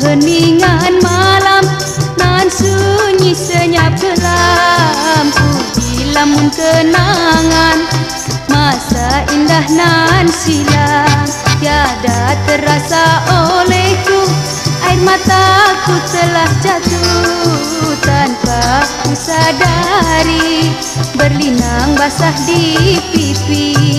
keheningan malam. Nan sunyi senyap kelam. Ku dilamun kenangan. Masa indah nan silam tiada terasa olehku. Air mataku telah jatuh tanpa ku sadari berlinang basah di pipi.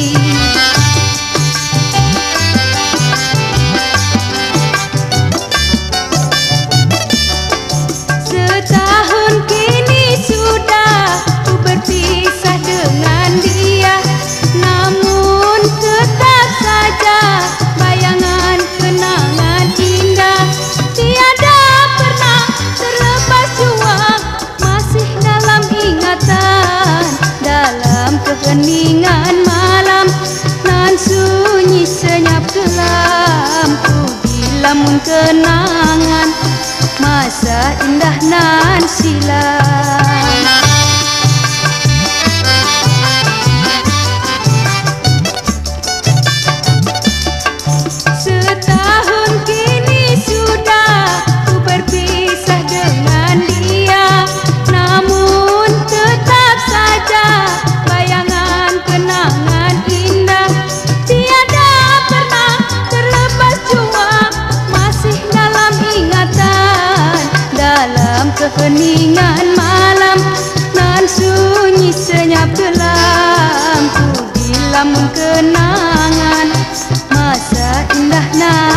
Keheningan malam Nan sunyi senyap kelam. Ku dilamun kenangan Masa indah nan silam keheningan malam. Nan sunyi senyap gelam. Ku dilamun kenangan Masa indah nan